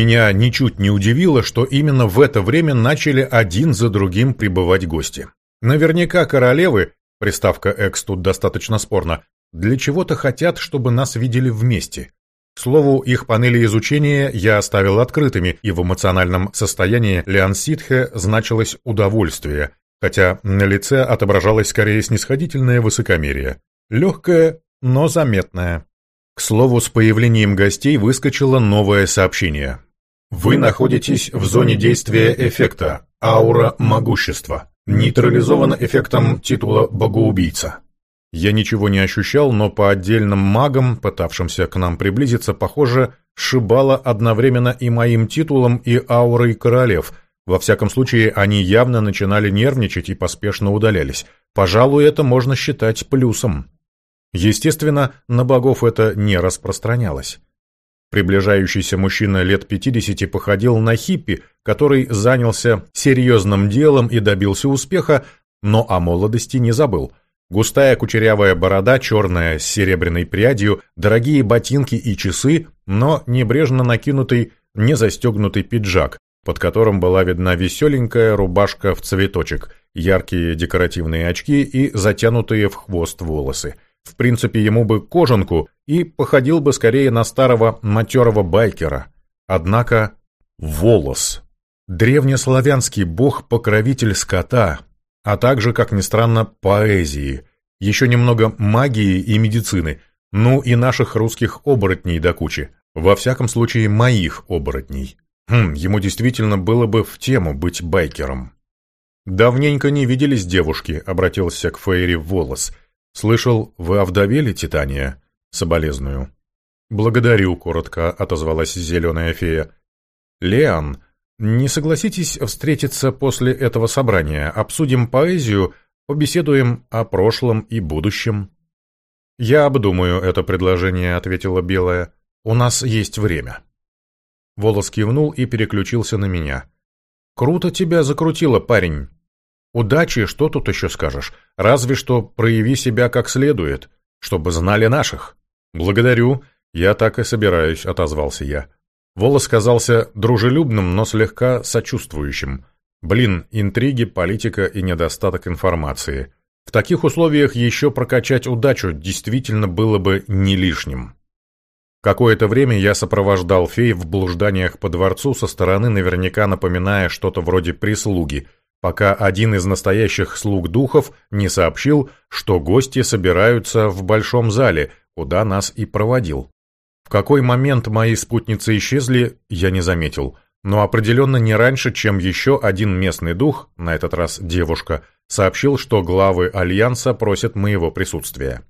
Меня ничуть не удивило, что именно в это время начали один за другим прибывать гости. Наверняка королевы, приставка «экс» тут достаточно спорно, для чего-то хотят, чтобы нас видели вместе. К слову, их панели изучения я оставил открытыми, и в эмоциональном состоянии Лиан Ситхе значилось «удовольствие», хотя на лице отображалось скорее снисходительное высокомерие. Легкое, но заметное. К слову, с появлением гостей выскочило новое сообщение. Вы находитесь в зоне действия эффекта «Аура могущества». Нейтрализован эффектом титула «Богоубийца». Я ничего не ощущал, но по отдельным магам, пытавшимся к нам приблизиться, похоже, шибало одновременно и моим титулом, и аурой королев. Во всяком случае, они явно начинали нервничать и поспешно удалялись. Пожалуй, это можно считать плюсом. Естественно, на богов это не распространялось. Приближающийся мужчина лет 50 походил на хиппи, который занялся серьезным делом и добился успеха, но о молодости не забыл. Густая кучерявая борода, черная с серебряной прядью, дорогие ботинки и часы, но небрежно накинутый, не застегнутый пиджак, под которым была видна веселенькая рубашка в цветочек, яркие декоративные очки и затянутые в хвост волосы – в принципе, ему бы кожанку и походил бы скорее на старого матерого байкера. Однако волос. Древнеславянский бог-покровитель скота, а также, как ни странно, поэзии. Еще немного магии и медицины, ну и наших русских оборотней до кучи. Во всяком случае, моих оборотней. Хм, ему действительно было бы в тему быть байкером. «Давненько не виделись девушки», — обратился к Фейри волос — «Слышал, вы овдовели, Титания?» «Соболезную». «Благодарю», — коротко отозвалась зеленая фея. «Леон, не согласитесь встретиться после этого собрания? Обсудим поэзию, побеседуем о прошлом и будущем». «Я обдумаю это предложение», — ответила Белая. «У нас есть время». Волос кивнул и переключился на меня. «Круто тебя закрутило, парень. Удачи, что тут еще скажешь? Разве что прояви себя как следует, чтобы знали наших. Благодарю, я так и собираюсь, отозвался я. Волос казался дружелюбным, но слегка сочувствующим. Блин, интриги, политика и недостаток информации. В таких условиях еще прокачать удачу действительно было бы не лишним. Какое-то время я сопровождал фей в блужданиях по дворцу со стороны, наверняка напоминая что-то вроде прислуги – пока один из настоящих слуг духов не сообщил, что гости собираются в большом зале, куда нас и проводил. В какой момент мои спутницы исчезли, я не заметил, но определенно не раньше, чем еще один местный дух, на этот раз девушка, сообщил, что главы Альянса просят моего присутствия.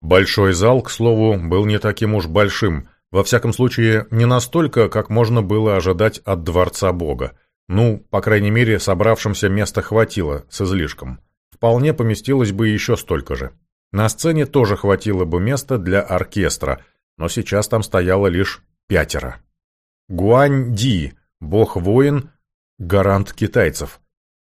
Большой зал, к слову, был не таким уж большим, во всяком случае, не настолько, как можно было ожидать от Дворца Бога. Ну, по крайней мере, собравшимся места хватило, с излишком. Вполне поместилось бы еще столько же. На сцене тоже хватило бы места для оркестра, но сейчас там стояло лишь пятеро. Гуань Ди, бог-воин, гарант китайцев.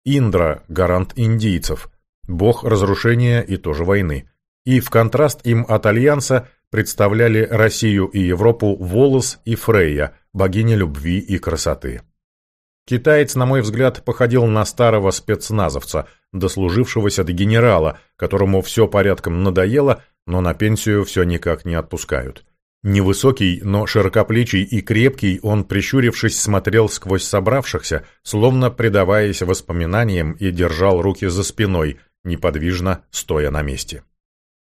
Индра, гарант индийцев, бог разрушения и тоже войны. И в контраст им от Альянса представляли Россию и Европу Волос и Фрейя, богиня любви и красоты. Китаец, на мой взгляд, походил на старого спецназовца, дослужившегося до генерала, которому все порядком надоело, но на пенсию все никак не отпускают. Невысокий, но широкоплечий и крепкий, он, прищурившись, смотрел сквозь собравшихся, словно предаваясь воспоминаниям и держал руки за спиной, неподвижно стоя на месте.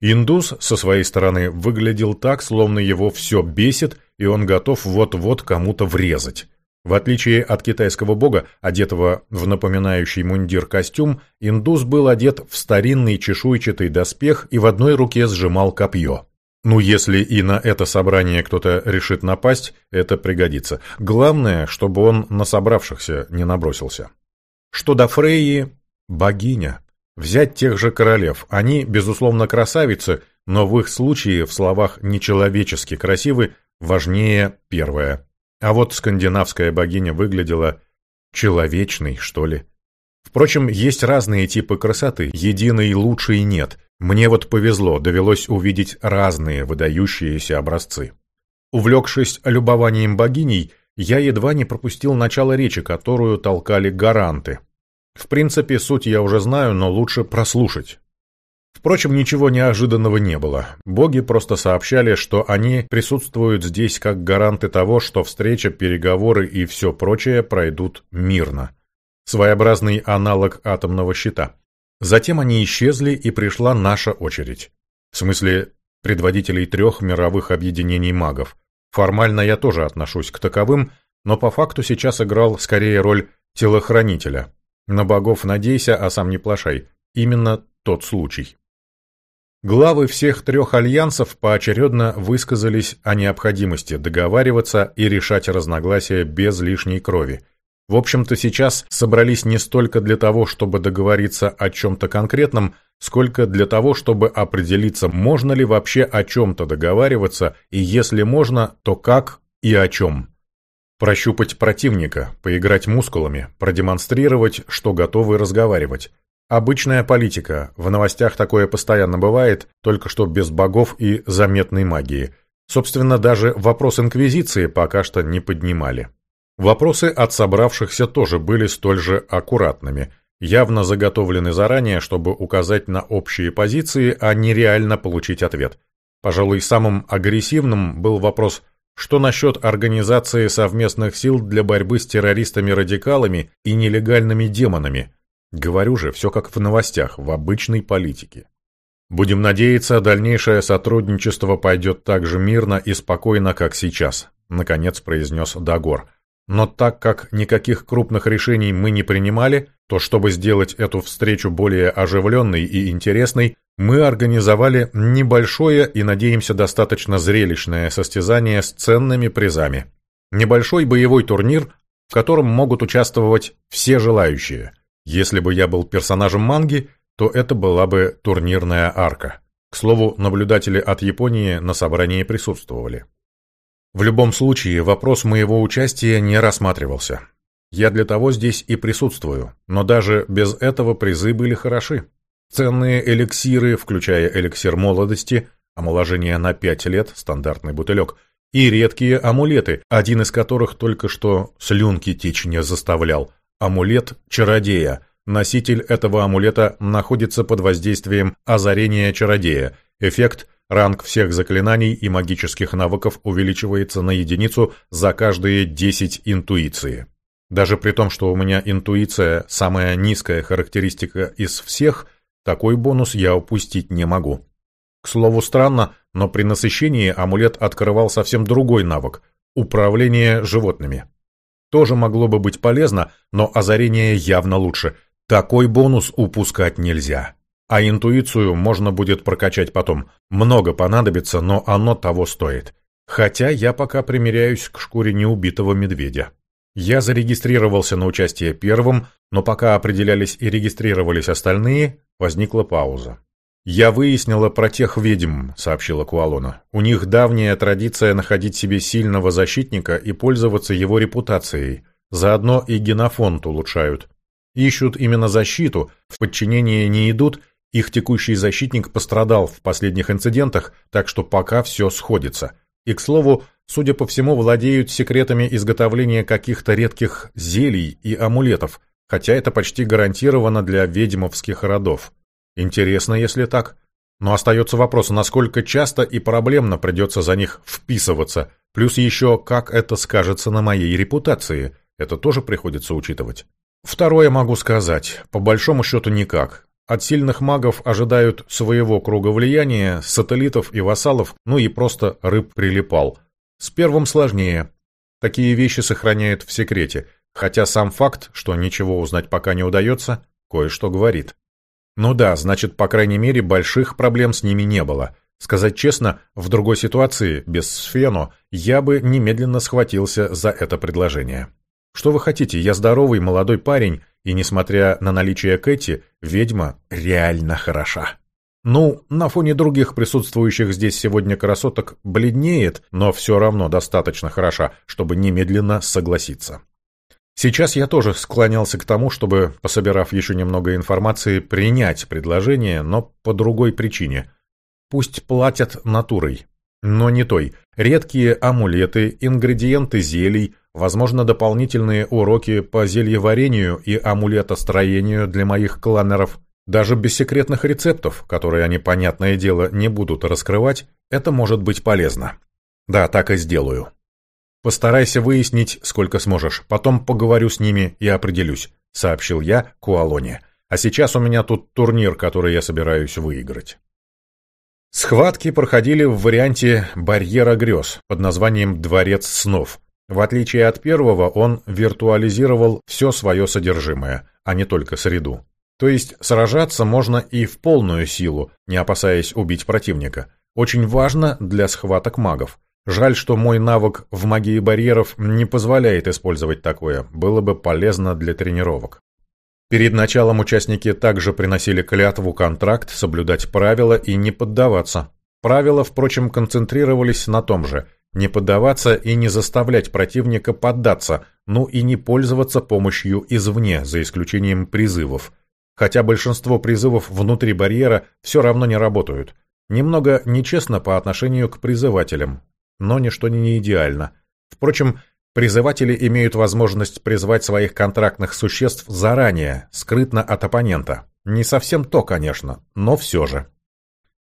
Индус, со своей стороны, выглядел так, словно его все бесит, и он готов вот-вот кому-то врезать. В отличие от китайского бога, одетого в напоминающий мундир костюм, индус был одет в старинный чешуйчатый доспех и в одной руке сжимал копье. Ну, если и на это собрание кто-то решит напасть, это пригодится. Главное, чтобы он на собравшихся не набросился. Что до Фрейи, богиня. Взять тех же королев. Они, безусловно, красавицы, но в их случае в словах «нечеловечески красивы» важнее первое а вот скандинавская богиня выглядела человечной, что ли. Впрочем, есть разные типы красоты, единой лучшей нет. Мне вот повезло, довелось увидеть разные выдающиеся образцы. Увлекшись любованием богиней, я едва не пропустил начало речи, которую толкали гаранты. В принципе, суть я уже знаю, но лучше прослушать. Впрочем, ничего неожиданного не было. Боги просто сообщали, что они присутствуют здесь как гаранты того, что встреча, переговоры и все прочее пройдут мирно. Своеобразный аналог атомного щита. Затем они исчезли, и пришла наша очередь. В смысле, предводителей трех мировых объединений магов. Формально я тоже отношусь к таковым, но по факту сейчас играл скорее роль телохранителя. На богов надейся, а сам не плашай. Именно тот случай. Главы всех трех альянсов поочередно высказались о необходимости договариваться и решать разногласия без лишней крови. В общем-то, сейчас собрались не столько для того, чтобы договориться о чем-то конкретном, сколько для того, чтобы определиться, можно ли вообще о чем-то договариваться, и если можно, то как и о чем. Прощупать противника, поиграть мускулами, продемонстрировать, что готовы разговаривать. Обычная политика, в новостях такое постоянно бывает, только что без богов и заметной магии. Собственно, даже вопрос Инквизиции пока что не поднимали. Вопросы от собравшихся тоже были столь же аккуратными, явно заготовлены заранее, чтобы указать на общие позиции, а не реально получить ответ. Пожалуй, самым агрессивным был вопрос что насчет организации совместных сил для борьбы с террористами-радикалами и нелегальными демонами? Говорю же, все как в новостях, в обычной политике. Будем надеяться, дальнейшее сотрудничество пойдет так же мирно и спокойно, как сейчас, наконец произнес Дагор. Но так как никаких крупных решений мы не принимали, то чтобы сделать эту встречу более оживленной и интересной, мы организовали небольшое и, надеемся, достаточно зрелищное состязание с ценными призами. Небольшой боевой турнир, в котором могут участвовать все желающие – если бы я был персонажем манги, то это была бы турнирная арка. К слову, наблюдатели от Японии на собрании присутствовали. В любом случае, вопрос моего участия не рассматривался. Я для того здесь и присутствую, но даже без этого призы были хороши. Ценные эликсиры, включая эликсир молодости, омоложение на 5 лет, стандартный бутылек, и редкие амулеты, один из которых только что слюнки течь не заставлял, Амулет чародея. Носитель этого амулета находится под воздействием озарения чародея. Эффект Ранг всех заклинаний и магических навыков увеличивается на единицу за каждые 10 интуиции. Даже при том, что у меня интуиция самая низкая характеристика из всех, такой бонус я упустить не могу. К слову, странно, но при насыщении амулет открывал совсем другой навык – управление животными. Тоже могло бы быть полезно, но озарение явно лучше. Такой бонус упускать нельзя. А интуицию можно будет прокачать потом. Много понадобится, но оно того стоит. Хотя я пока примеряюсь к шкуре неубитого медведя. Я зарегистрировался на участие первым, но пока определялись и регистрировались остальные, возникла пауза. «Я выяснила про тех ведьм», — сообщила Куалона. «У них давняя традиция находить себе сильного защитника и пользоваться его репутацией. Заодно и генофонд улучшают. Ищут именно защиту, в подчинение не идут, их текущий защитник пострадал в последних инцидентах, так что пока все сходится. И, к слову, судя по всему, владеют секретами изготовления каких-то редких зелий и амулетов, хотя это почти гарантировано для ведьмовских родов. Интересно, если так. Но остается вопрос, насколько часто и проблемно придется за них вписываться, плюс еще, как это скажется на моей репутации. Это тоже приходится учитывать. Второе могу сказать. По большому счету никак. От сильных магов ожидают своего круга влияния, сателлитов и вассалов, ну и просто рыб прилипал. С первым сложнее. Такие вещи сохраняют в секрете, хотя сам факт, что ничего узнать пока не удается, кое-что говорит. Ну да, значит, по крайней мере, больших проблем с ними не было. Сказать честно, в другой ситуации, без Сфено, я бы немедленно схватился за это предложение. Что вы хотите, я здоровый молодой парень, и, несмотря на наличие Кэти, ведьма реально хороша. Ну, на фоне других присутствующих здесь сегодня красоток бледнеет, но все равно достаточно хороша, чтобы немедленно согласиться. Сейчас я тоже склонялся к тому, чтобы, пособирав еще немного информации, принять предложение, но по другой причине. Пусть платят натурой, но не той. Редкие амулеты, ингредиенты зелий, возможно, дополнительные уроки по зельеварению и амулетостроению для моих кланеров. Даже без секретных рецептов, которые они, понятное дело, не будут раскрывать, это может быть полезно. Да, так и сделаю. Постарайся выяснить, сколько сможешь, потом поговорю с ними и определюсь, сообщил я Куалоне. А сейчас у меня тут турнир, который я собираюсь выиграть. Схватки проходили в варианте «Барьера грез» под названием «Дворец снов». В отличие от первого, он виртуализировал все свое содержимое, а не только среду. То есть сражаться можно и в полную силу, не опасаясь убить противника. Очень важно для схваток магов. Жаль, что мой навык в магии барьеров не позволяет использовать такое, было бы полезно для тренировок. Перед началом участники также приносили клятву контракт, соблюдать правила и не поддаваться. Правила, впрочем, концентрировались на том же – не поддаваться и не заставлять противника поддаться, ну и не пользоваться помощью извне, за исключением призывов. Хотя большинство призывов внутри барьера все равно не работают. Немного нечестно по отношению к призывателям, но ничто не идеально. Впрочем, Призыватели имеют возможность призвать своих контрактных существ заранее, скрытно от оппонента. Не совсем то, конечно, но все же.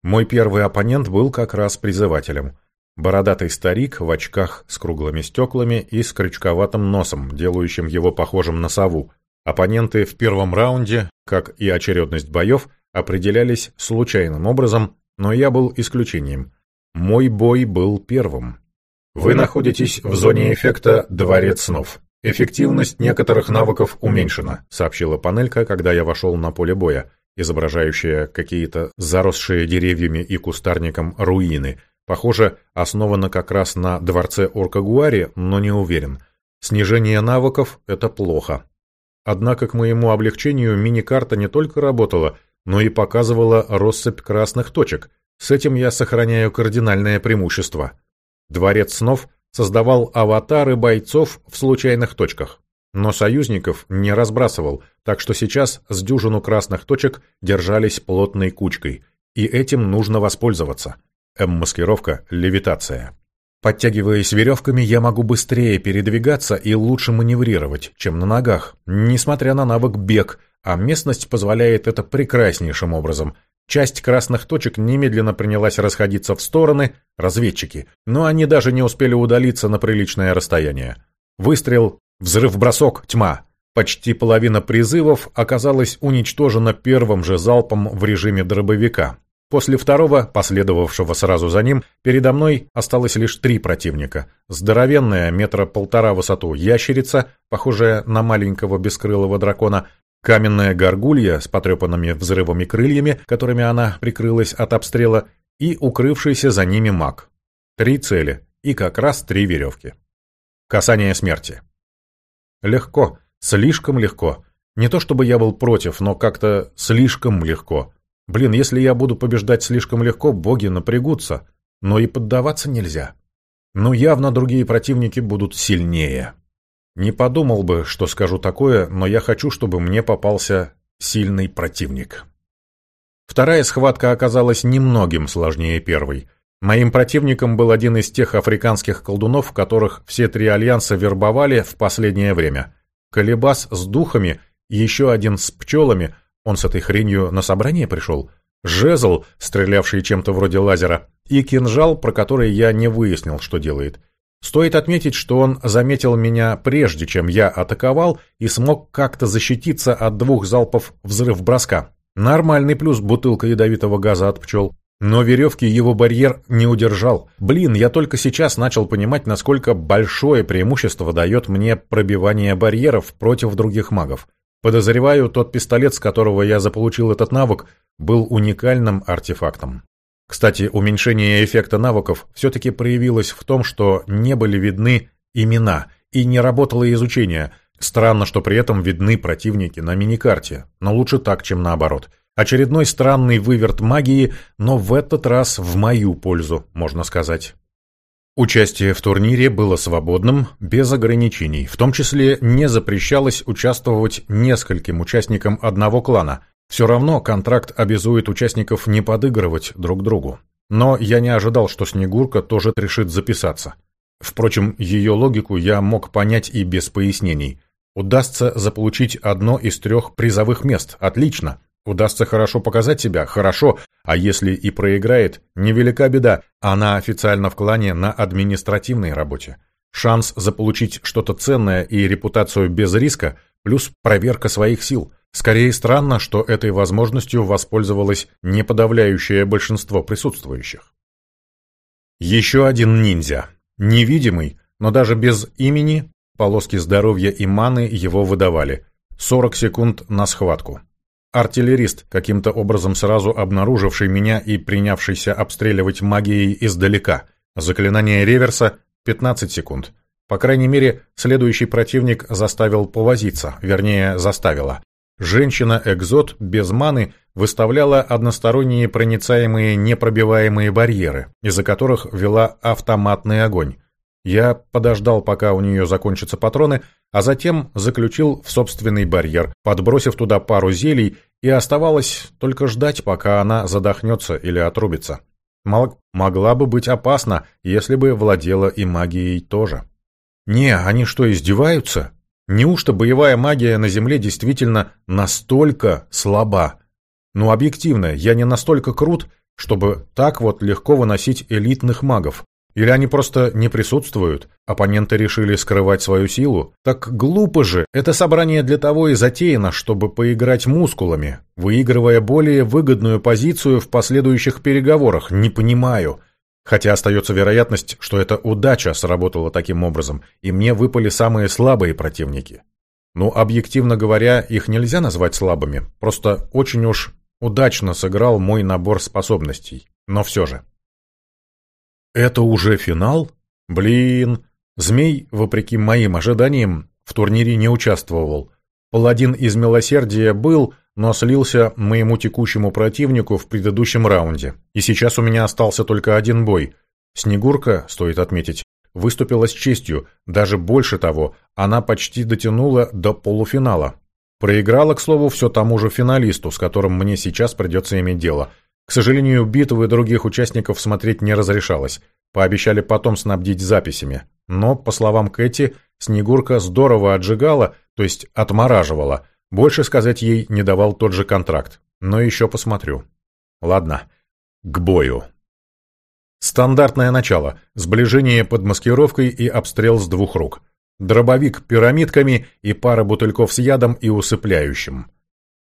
Мой первый оппонент был как раз призывателем. Бородатый старик в очках с круглыми стеклами и с крючковатым носом, делающим его похожим на сову. Оппоненты в первом раунде, как и очередность боев, определялись случайным образом, но я был исключением. Мой бой был первым. Вы находитесь в зоне эффекта «Дворец снов». Эффективность некоторых навыков уменьшена, сообщила панелька, когда я вошел на поле боя, изображающая какие-то заросшие деревьями и кустарником руины. Похоже, основана как раз на дворце Оркагуари, но не уверен. Снижение навыков – это плохо. Однако, к моему облегчению, мини-карта не только работала, но и показывала россыпь красных точек. С этим я сохраняю кардинальное преимущество. Дворец снов создавал аватары бойцов в случайных точках, но союзников не разбрасывал, так что сейчас с дюжину красных точек держались плотной кучкой, и этим нужно воспользоваться. М-маскировка, левитация. Подтягиваясь веревками, я могу быстрее передвигаться и лучше маневрировать, чем на ногах, несмотря на навык бег, а местность позволяет это прекраснейшим образом – Часть красных точек немедленно принялась расходиться в стороны, разведчики, но они даже не успели удалиться на приличное расстояние. Выстрел, взрыв-бросок, тьма. Почти половина призывов оказалась уничтожена первым же залпом в режиме дробовика. После второго, последовавшего сразу за ним, передо мной осталось лишь три противника. Здоровенная, метра полтора высоту, ящерица, похожая на маленького бескрылого дракона, каменная горгулья с потрепанными взрывами крыльями, которыми она прикрылась от обстрела, и укрывшийся за ними маг. Три цели и как раз три веревки. Касание смерти. Легко, слишком легко. Не то чтобы я был против, но как-то слишком легко. Блин, если я буду побеждать слишком легко, боги напрягутся. Но и поддаваться нельзя. Но явно другие противники будут сильнее. Не подумал бы, что скажу такое, но я хочу, чтобы мне попался сильный противник. Вторая схватка оказалась немногим сложнее первой. Моим противником был один из тех африканских колдунов, которых все три альянса вербовали в последнее время. Колебас с духами, еще один с пчелами, он с этой хренью на собрание пришел, жезл, стрелявший чем-то вроде лазера, и кинжал, про который я не выяснил, что делает. Стоит отметить, что он заметил меня прежде, чем я атаковал, и смог как-то защититься от двух залпов взрыв-броска. Нормальный плюс бутылка ядовитого газа от пчел. Но веревки его барьер не удержал. Блин, я только сейчас начал понимать, насколько большое преимущество дает мне пробивание барьеров против других магов. Подозреваю, тот пистолет, с которого я заполучил этот навык, был уникальным артефактом. Кстати, уменьшение эффекта навыков все-таки проявилось в том, что не были видны имена и не работало изучение. Странно, что при этом видны противники на миникарте, но лучше так, чем наоборот. Очередной странный выверт магии, но в этот раз в мою пользу, можно сказать. Участие в турнире было свободным, без ограничений, в том числе не запрещалось участвовать нескольким участникам одного клана, все равно контракт обязует участников не подыгрывать друг другу. Но я не ожидал, что Снегурка тоже решит записаться. Впрочем, ее логику я мог понять и без пояснений. Удастся заполучить одно из трех призовых мест. Отлично. Удастся хорошо показать себя. Хорошо. А если и проиграет, невелика беда. Она официально в клане на административной работе. Шанс заполучить что-то ценное и репутацию без риска, плюс проверка своих сил. Скорее странно, что этой возможностью воспользовалось не подавляющее большинство присутствующих. Еще один ниндзя. Невидимый, но даже без имени полоски здоровья и маны его выдавали. 40 секунд на схватку. Артиллерист, каким-то образом сразу обнаруживший меня и принявшийся обстреливать магией издалека. Заклинание реверса 15 секунд. По крайней мере, следующий противник заставил повозиться, вернее, заставила. Женщина-экзот без маны выставляла односторонние проницаемые непробиваемые барьеры, из-за которых вела автоматный огонь. Я подождал, пока у нее закончатся патроны, а затем заключил в собственный барьер, подбросив туда пару зелий, и оставалось только ждать, пока она задохнется или отрубится. Мог могла бы быть опасна, если бы владела и магией тоже. Не, они что, издеваются? Неужто боевая магия на Земле действительно настолько слаба? Ну, объективно, я не настолько крут, чтобы так вот легко выносить элитных магов. Или они просто не присутствуют, оппоненты решили скрывать свою силу? Так глупо же, это собрание для того и затеяно, чтобы поиграть мускулами, выигрывая более выгодную позицию в последующих переговорах, не понимаю. Хотя остается вероятность, что эта удача сработала таким образом, и мне выпали самые слабые противники. Ну, объективно говоря, их нельзя назвать слабыми, просто очень уж удачно сыграл мой набор способностей, но все же. Это уже финал? Блин. Змей, вопреки моим ожиданиям, в турнире не участвовал. Паладин из милосердия был, но слился моему текущему противнику в предыдущем раунде. И сейчас у меня остался только один бой. Снегурка, стоит отметить, выступила с честью, даже больше того, она почти дотянула до полуфинала. Проиграла, к слову, все тому же финалисту, с которым мне сейчас придется иметь дело – к сожалению, битвы других участников смотреть не разрешалось. Пообещали потом снабдить записями. Но, по словам Кэти, Снегурка здорово отжигала, то есть отмораживала. Больше сказать ей не давал тот же контракт. Но еще посмотрю. Ладно, к бою. Стандартное начало. Сближение под маскировкой и обстрел с двух рук. Дробовик пирамидками и пара бутыльков с ядом и усыпляющим.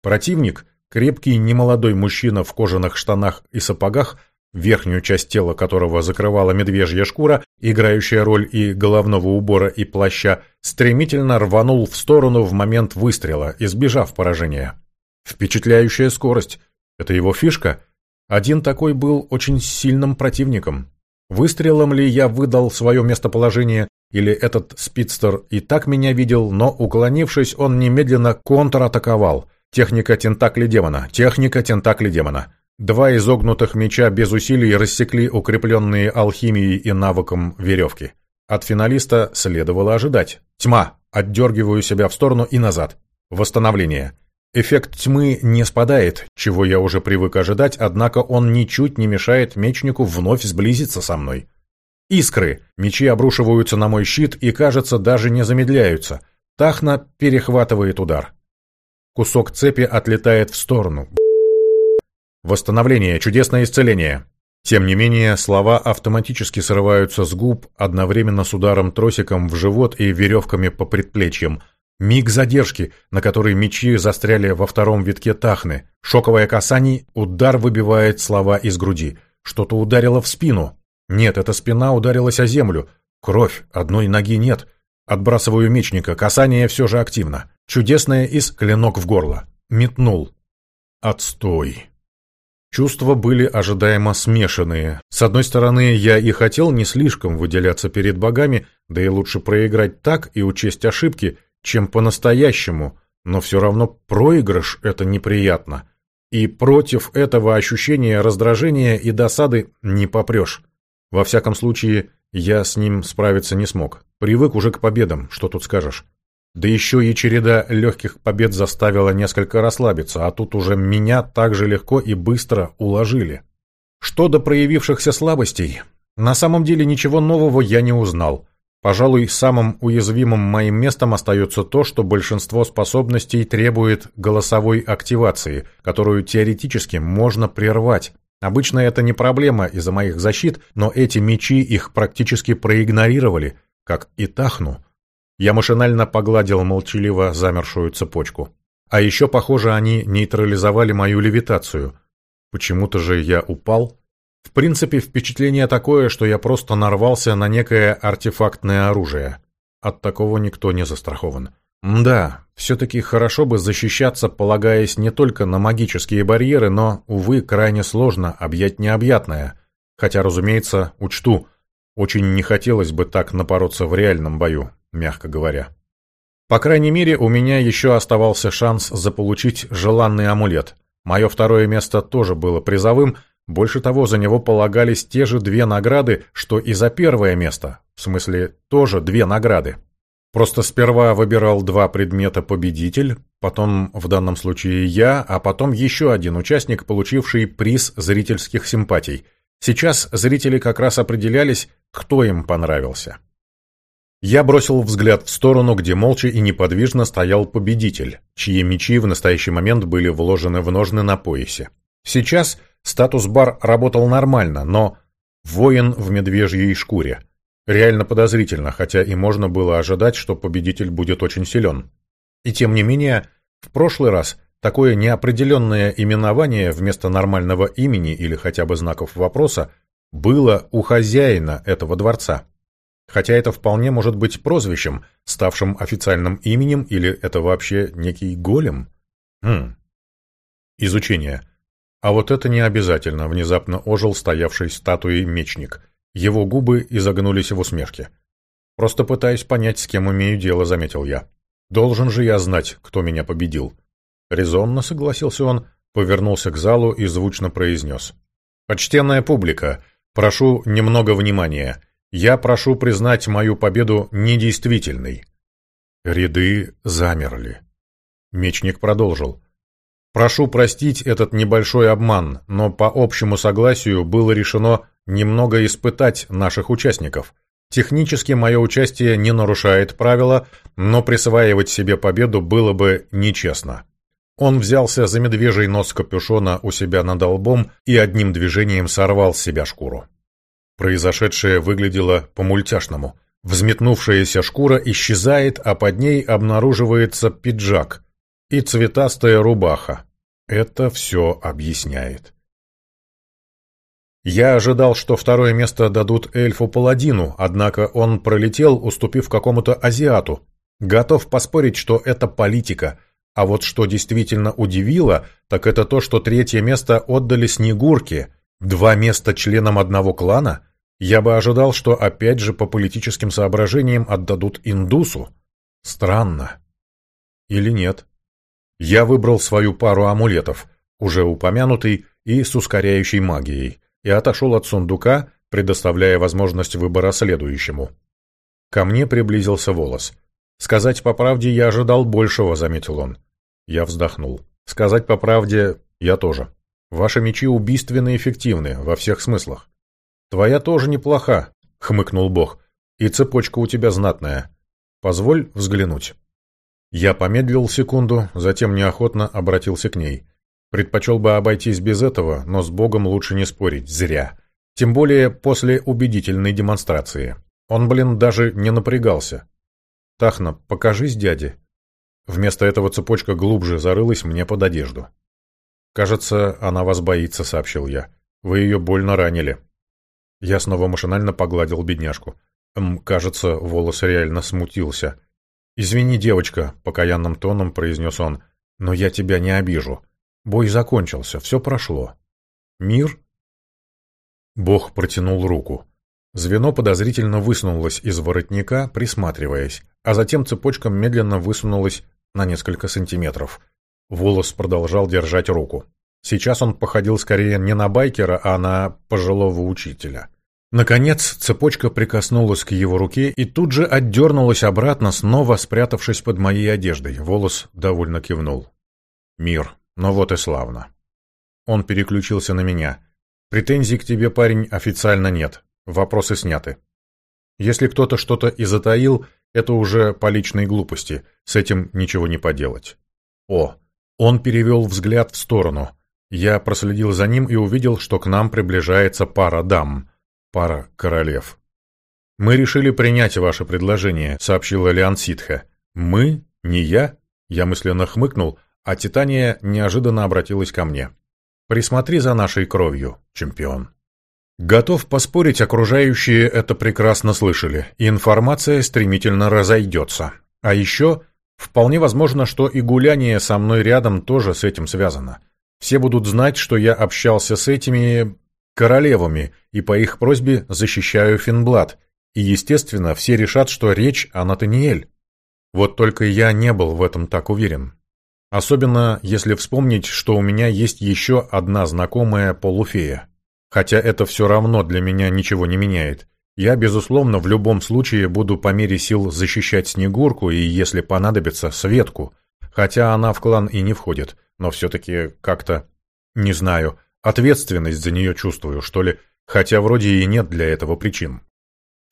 Противник Крепкий немолодой мужчина в кожаных штанах и сапогах, верхнюю часть тела которого закрывала медвежья шкура, играющая роль и головного убора, и плаща, стремительно рванул в сторону в момент выстрела, избежав поражения. Впечатляющая скорость. Это его фишка? Один такой был очень сильным противником. Выстрелом ли я выдал свое местоположение, или этот спидстер и так меня видел, но, уклонившись, он немедленно контратаковал – Техника тентакли демона. Техника тентакли демона. Два изогнутых меча без усилий рассекли укрепленные алхимией и навыком веревки. От финалиста следовало ожидать. Тьма. Отдергиваю себя в сторону и назад. Восстановление. Эффект тьмы не спадает, чего я уже привык ожидать, однако он ничуть не мешает мечнику вновь сблизиться со мной. Искры. Мечи обрушиваются на мой щит и, кажется, даже не замедляются. Тахна перехватывает удар. Кусок цепи отлетает в сторону. Восстановление, чудесное исцеление. Тем не менее, слова автоматически срываются с губ одновременно с ударом тросиком в живот и веревками по предплечьям. Миг задержки, на который мечи застряли во втором витке тахны. Шоковое касание, удар выбивает слова из груди. Что-то ударило в спину. Нет, эта спина ударилась о землю. Кровь, одной ноги нет. Отбрасываю мечника, касание все же активно. Чудесное из клинок в горло. Метнул. Отстой. Чувства были ожидаемо смешанные. С одной стороны, я и хотел не слишком выделяться перед богами, да и лучше проиграть так и учесть ошибки, чем по-настоящему, но все равно проигрыш — это неприятно. И против этого ощущения раздражения и досады не попрешь. Во всяком случае, я с ним справиться не смог. Привык уже к победам, что тут скажешь. Да еще и череда легких побед заставила несколько расслабиться, а тут уже меня так же легко и быстро уложили. Что до проявившихся слабостей, На самом деле ничего нового я не узнал. Пожалуй, самым уязвимым моим местом остается то, что большинство способностей требует голосовой активации, которую теоретически можно прервать. Обычно это не проблема из-за моих защит, но эти мечи их практически проигнорировали, как и Тахну. Я машинально погладил молчаливо замершую цепочку. А еще, похоже, они нейтрализовали мою левитацию. Почему-то же я упал. В принципе, впечатление такое, что я просто нарвался на некое артефактное оружие. От такого никто не застрахован. Да, все-таки хорошо бы защищаться, полагаясь не только на магические барьеры, но, увы, крайне сложно объять необъятное. Хотя, разумеется, учту, очень не хотелось бы так напороться в реальном бою, мягко говоря. По крайней мере, у меня еще оставался шанс заполучить желанный амулет. Мое второе место тоже было призовым, больше того, за него полагались те же две награды, что и за первое место. В смысле, тоже две награды. Просто сперва выбирал два предмета победитель, потом в данном случае я, а потом еще один участник, получивший приз зрительских симпатий. Сейчас зрители как раз определялись, кто им понравился. Я бросил взгляд в сторону, где молча и неподвижно стоял победитель, чьи мечи в настоящий момент были вложены в ножны на поясе. Сейчас статус-бар работал нормально, но воин в медвежьей шкуре – Реально подозрительно, хотя и можно было ожидать, что победитель будет очень силен. И тем не менее, в прошлый раз такое неопределенное именование вместо нормального имени или хотя бы знаков вопроса было у хозяина этого дворца. Хотя это вполне может быть прозвищем, ставшим официальным именем, или это вообще некий голем? Хм. Изучение. А вот это не обязательно, внезапно ожил стоявший статуей мечник. Его губы изогнулись в усмешке. «Просто пытаюсь понять, с кем имею дело», — заметил я. «Должен же я знать, кто меня победил». Резонно согласился он, повернулся к залу и звучно произнес. «Почтенная публика, прошу немного внимания. Я прошу признать мою победу недействительной». Ряды замерли. Мечник продолжил. «Прошу простить этот небольшой обман, но по общему согласию было решено немного испытать наших участников. Технически мое участие не нарушает правила, но присваивать себе победу было бы нечестно. Он взялся за медвежий нос капюшона у себя над лбом и одним движением сорвал с себя шкуру. Произошедшее выглядело по-мультяшному. Взметнувшаяся шкура исчезает, а под ней обнаруживается пиджак и цветастая рубаха. Это все объясняет. Я ожидал, что второе место дадут эльфу-паладину, однако он пролетел, уступив какому-то азиату. Готов поспорить, что это политика. А вот что действительно удивило, так это то, что третье место отдали Снегурке. Два места членам одного клана? Я бы ожидал, что опять же по политическим соображениям отдадут Индусу. Странно. Или нет? Я выбрал свою пару амулетов, уже упомянутый и с ускоряющей магией и отошел от сундука, предоставляя возможность выбора следующему. Ко мне приблизился волос. «Сказать по правде, я ожидал большего», — заметил он. Я вздохнул. «Сказать по правде, я тоже. Ваши мечи убийственно эффективны во всех смыслах». «Твоя тоже неплоха», — хмыкнул бог. «И цепочка у тебя знатная. Позволь взглянуть». Я помедлил секунду, затем неохотно обратился к ней. Предпочел бы обойтись без этого, но с Богом лучше не спорить, зря. Тем более после убедительной демонстрации. Он, блин, даже не напрягался. «Тахна, покажись дяде». Вместо этого цепочка глубже зарылась мне под одежду. «Кажется, она вас боится», — сообщил я. «Вы ее больно ранили». Я снова машинально погладил бедняжку. М, кажется, волос реально смутился. «Извини, девочка», — покаянным тоном произнес он, — «но я тебя не обижу. Бой закончился, все прошло. Мир? Бог протянул руку. Звено подозрительно высунулось из воротника, присматриваясь, а затем цепочка медленно высунулась на несколько сантиметров. Волос продолжал держать руку. Сейчас он походил скорее не на байкера, а на пожилого учителя. Наконец цепочка прикоснулась к его руке и тут же отдернулась обратно, снова спрятавшись под моей одеждой. Волос довольно кивнул. «Мир», но вот и славно. Он переключился на меня. Претензий к тебе, парень, официально нет. Вопросы сняты. Если кто-то что-то и затаил, это уже по личной глупости, с этим ничего не поделать. О, он перевел взгляд в сторону. Я проследил за ним и увидел, что к нам приближается пара дам, пара королев. «Мы решили принять ваше предложение», — сообщила Лиан Ситха. «Мы? Не я?» Я мысленно хмыкнул, а Титания неожиданно обратилась ко мне. «Присмотри за нашей кровью, чемпион». Готов поспорить, окружающие это прекрасно слышали, и информация стремительно разойдется. А еще вполне возможно, что и гуляние со мной рядом тоже с этим связано. Все будут знать, что я общался с этими королевами и по их просьбе защищаю Финблад, и, естественно, все решат, что речь о Натаниэль. Вот только я не был в этом так уверен. Особенно, если вспомнить, что у меня есть еще одна знакомая полуфея. Хотя это все равно для меня ничего не меняет. Я, безусловно, в любом случае буду по мере сил защищать Снегурку и, если понадобится, Светку. Хотя она в клан и не входит, но все-таки как-то... Не знаю, ответственность за нее чувствую, что ли, хотя вроде и нет для этого причин.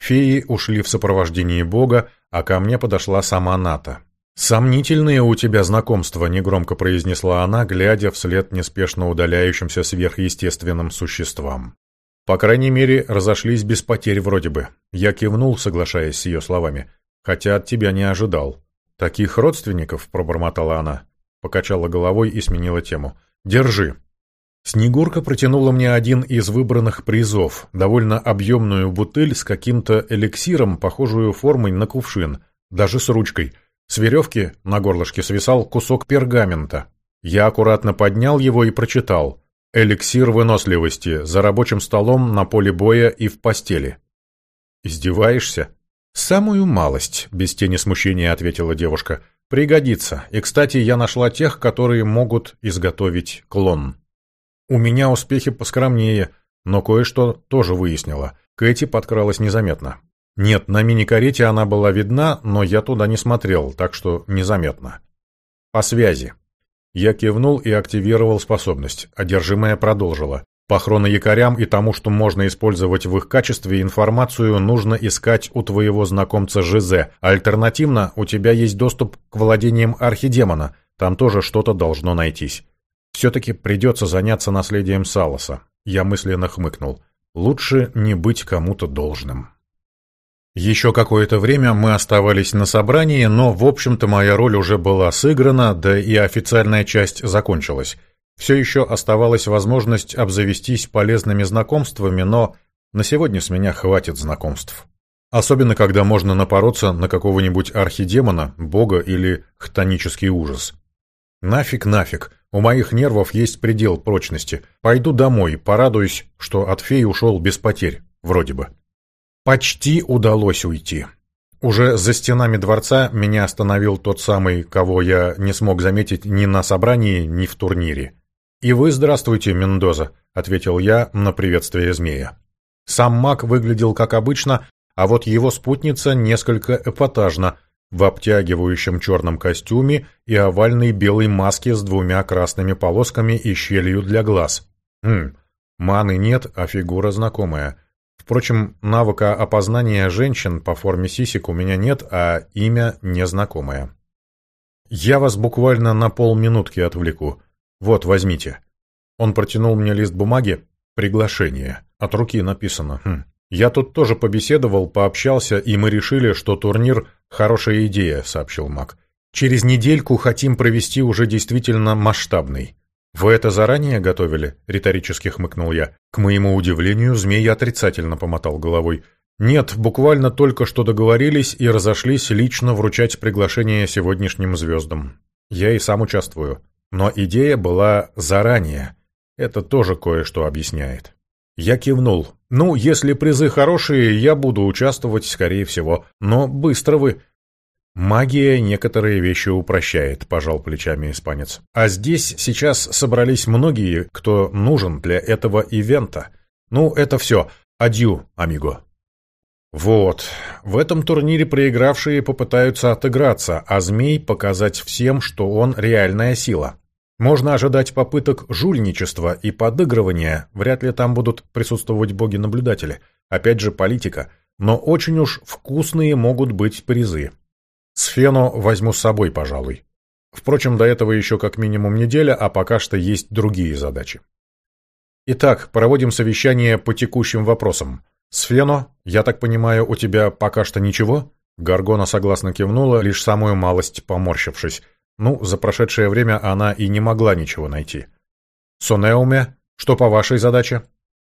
Феи ушли в сопровождении бога, а ко мне подошла сама Ната. «Сомнительные у тебя знакомства», — негромко произнесла она, глядя вслед неспешно удаляющимся сверхъестественным существам. По крайней мере, разошлись без потерь вроде бы. Я кивнул, соглашаясь с ее словами. «Хотя от тебя не ожидал». «Таких родственников?» — пробормотала она. Покачала головой и сменила тему. «Держи». Снегурка протянула мне один из выбранных призов, довольно объемную бутыль с каким-то эликсиром, похожую формой на кувшин, даже с ручкой — с веревки на горлышке свисал кусок пергамента. Я аккуратно поднял его и прочитал. «Эликсир выносливости. За рабочим столом, на поле боя и в постели». «Издеваешься?» «Самую малость», — без тени смущения ответила девушка. «Пригодится. И, кстати, я нашла тех, которые могут изготовить клон». «У меня успехи поскромнее, но кое-что тоже выяснила. Кэти подкралась незаметно. Нет, на мини-карете она была видна, но я туда не смотрел, так что незаметно. По связи. Я кивнул и активировал способность. Одержимая продолжила. По хроноякорям и тому, что можно использовать в их качестве, информацию нужно искать у твоего знакомца Жизе. Альтернативно, у тебя есть доступ к владениям архидемона. Там тоже что-то должно найтись. Все-таки придется заняться наследием Салоса. Я мысленно хмыкнул. Лучше не быть кому-то должным. Еще какое-то время мы оставались на собрании, но, в общем-то, моя роль уже была сыграна, да и официальная часть закончилась. Все еще оставалась возможность обзавестись полезными знакомствами, но на сегодня с меня хватит знакомств. Особенно, когда можно напороться на какого-нибудь архидемона, бога или хтонический ужас. Нафиг, нафиг, у моих нервов есть предел прочности. Пойду домой, порадуюсь, что от феи ушел без потерь, вроде бы. Почти удалось уйти. Уже за стенами дворца меня остановил тот самый, кого я не смог заметить ни на собрании, ни в турнире. «И вы здравствуйте, Мендоза», — ответил я на приветствие змея. Сам маг выглядел как обычно, а вот его спутница несколько эпатажна, в обтягивающем черном костюме и овальной белой маске с двумя красными полосками и щелью для глаз. Хм, маны нет, а фигура знакомая — Впрочем, навыка опознания женщин по форме сисек у меня нет, а имя незнакомое. «Я вас буквально на полминутки отвлеку. Вот, возьмите». Он протянул мне лист бумаги. «Приглашение». От руки написано. Хм. «Я тут тоже побеседовал, пообщался, и мы решили, что турнир – хорошая идея», – сообщил Мак. «Через недельку хотим провести уже действительно масштабный. «Вы это заранее готовили?» — риторически хмыкнул я. К моему удивлению, змей отрицательно помотал головой. «Нет, буквально только что договорились и разошлись лично вручать приглашение сегодняшним звездам. Я и сам участвую. Но идея была заранее. Это тоже кое-что объясняет». Я кивнул. «Ну, если призы хорошие, я буду участвовать, скорее всего. Но быстро вы. «Магия некоторые вещи упрощает», — пожал плечами испанец. «А здесь сейчас собрались многие, кто нужен для этого ивента. Ну, это все. Адью, амиго». Вот. В этом турнире проигравшие попытаются отыграться, а змей показать всем, что он реальная сила. Можно ожидать попыток жульничества и подыгрывания, вряд ли там будут присутствовать боги-наблюдатели. Опять же политика. Но очень уж вкусные могут быть призы. Сфену возьму с собой, пожалуй. Впрочем, до этого еще как минимум неделя, а пока что есть другие задачи. Итак, проводим совещание по текущим вопросам. Сфено, я так понимаю, у тебя пока что ничего? Гаргона согласно кивнула, лишь самую малость поморщившись. Ну, за прошедшее время она и не могла ничего найти. Сонеуме, что по вашей задаче?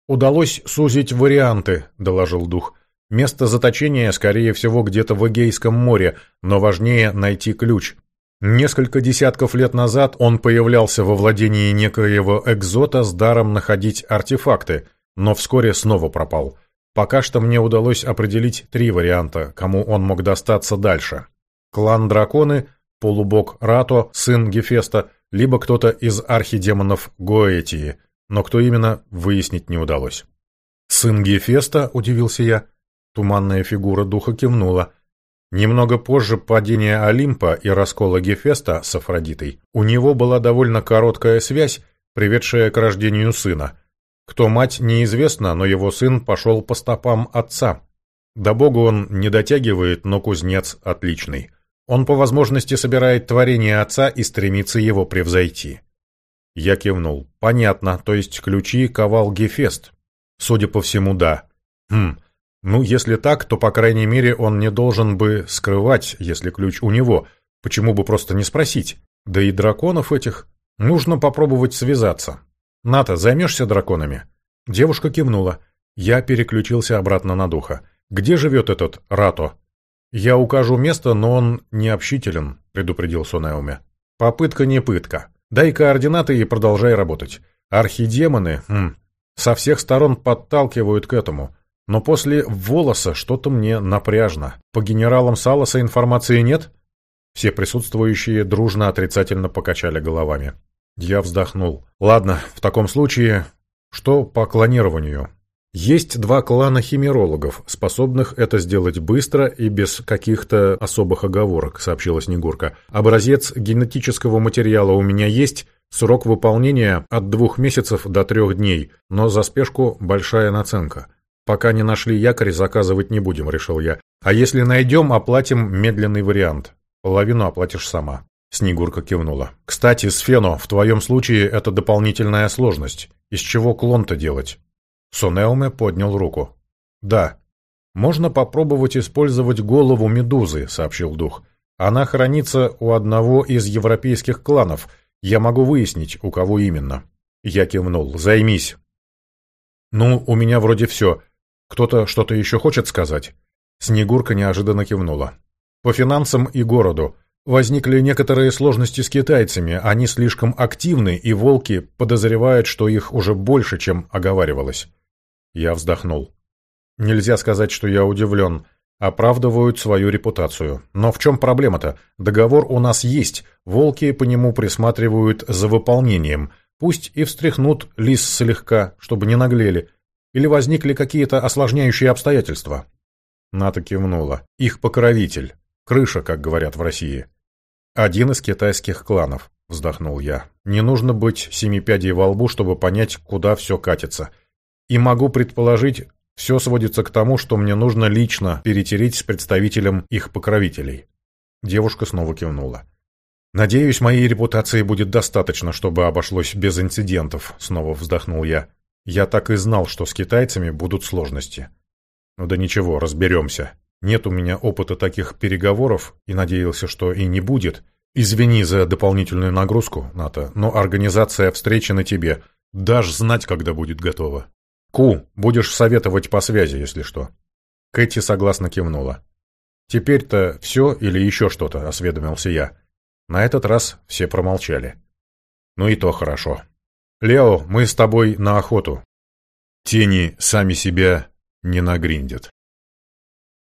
Удалось сузить варианты, доложил дух. Место заточения, скорее всего, где-то в Эгейском море, но важнее найти ключ. Несколько десятков лет назад он появлялся во владении некоего экзота с даром находить артефакты, но вскоре снова пропал. Пока что мне удалось определить три варианта, кому он мог достаться дальше. Клан Драконы, полубог Рато, сын Гефеста, либо кто-то из архидемонов Гоэтии, но кто именно, выяснить не удалось. «Сын Гефеста?» – удивился я. Туманная фигура духа кивнула – Немного позже падения Олимпа и раскола Гефеста с Афродитой у него была довольно короткая связь, приведшая к рождению сына. Кто мать, неизвестно, но его сын пошел по стопам отца. До бога он не дотягивает, но кузнец отличный. Он по возможности собирает творение отца и стремится его превзойти. Я кивнул. Понятно, то есть ключи ковал Гефест. Судя по всему, да. Хм, ну, если так, то, по крайней мере, он не должен бы скрывать, если ключ у него. Почему бы просто не спросить? Да и драконов этих нужно попробовать связаться. Ната, займешься драконами? Девушка кивнула. Я переключился обратно на духа. Где живет этот Рато? Я укажу место, но он не общителен, предупредил Сонеуме. Попытка не пытка. Дай координаты и продолжай работать. Архидемоны, хм, со всех сторон подталкивают к этому. Но после волоса что-то мне напряжно. По генералам Саласа информации нет? Все присутствующие дружно отрицательно покачали головами. Я вздохнул. Ладно, в таком случае, что по клонированию? Есть два клана химерологов, способных это сделать быстро и без каких-то особых оговорок, сообщила Снегурка. Образец генетического материала у меня есть, срок выполнения от двух месяцев до трех дней, но за спешку большая наценка. «Пока не нашли якорь, заказывать не будем», — решил я. «А если найдем, оплатим медленный вариант. Половину оплатишь сама». Снегурка кивнула. «Кстати, Сфено, в твоем случае это дополнительная сложность. Из чего клон-то делать?» Сонеуме поднял руку. «Да. Можно попробовать использовать голову медузы», — сообщил дух. «Она хранится у одного из европейских кланов. Я могу выяснить, у кого именно». Я кивнул. «Займись». «Ну, у меня вроде все. Кто-то что-то еще хочет сказать?» Снегурка неожиданно кивнула. «По финансам и городу. Возникли некоторые сложности с китайцами, они слишком активны, и волки подозревают, что их уже больше, чем оговаривалось». Я вздохнул. «Нельзя сказать, что я удивлен. Оправдывают свою репутацию. Но в чем проблема-то? Договор у нас есть, волки по нему присматривают за выполнением. Пусть и встряхнут лис слегка, чтобы не наглели». Или возникли какие-то осложняющие обстоятельства?» Ната кивнула. «Их покровитель. Крыша, как говорят в России». «Один из китайских кланов», — вздохнул я. «Не нужно быть семипядей во лбу, чтобы понять, куда все катится. И могу предположить, все сводится к тому, что мне нужно лично перетереть с представителем их покровителей». Девушка снова кивнула. «Надеюсь, моей репутации будет достаточно, чтобы обошлось без инцидентов», — снова вздохнул я. Я так и знал, что с китайцами будут сложности. Ну да ничего, разберемся. Нет у меня опыта таких переговоров и надеялся, что и не будет. Извини за дополнительную нагрузку, НАТО, но организация встречи на тебе. Дашь знать, когда будет готова. Ку, будешь советовать по связи, если что. Кэти согласно кивнула. Теперь-то все или еще что-то, осведомился я. На этот раз все промолчали. Ну и то хорошо. «Лео, мы с тобой на охоту». Тени сами себя не нагриндят.